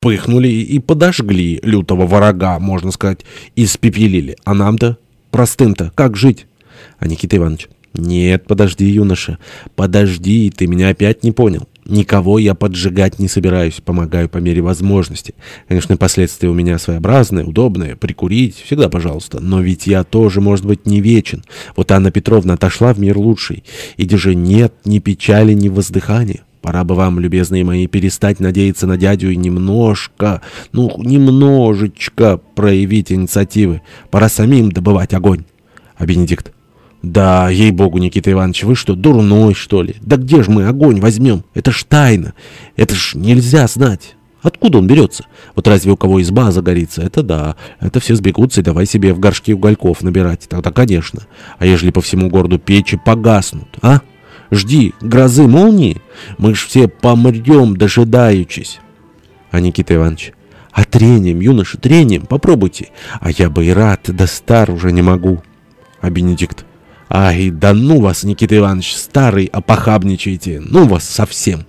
пыхнули и подожгли лютого врага, можно сказать, испепелили. А нам-то, простым-то, как жить? А Никита Иванович, нет, подожди, юноша, подожди, ты меня опять не понял. Никого я поджигать не собираюсь, помогаю по мере возможности. Конечно, последствия у меня своеобразные, удобные, прикурить, всегда пожалуйста. Но ведь я тоже, может быть, не вечен. Вот Анна Петровна отошла в мир лучший. И же нет ни печали, ни воздыхания. Пора бы вам, любезные мои, перестать надеяться на дядю и немножко, ну, немножечко проявить инициативы. Пора самим добывать огонь. А Бенедикт? «Да, ей-богу, Никита Иванович, вы что, дурной, что ли? Да где же мы огонь возьмем? Это ж тайна. Это ж нельзя знать. Откуда он берется? Вот разве у кого изба загорится? Это да. Это все сбегутся и давай себе в горшки угольков набирать. Тогда, конечно. А ежели по всему городу печи погаснут, а? Жди грозы молнии? Мы ж все помрем, дожидаючись». А Никита Иванович... «А трением, юноша, трением, попробуйте. А я бы и рад, да стар уже не могу». А Бенедикт... Ай, да ну вас, Никита Иванович, старый опохабничаете, ну вас совсем.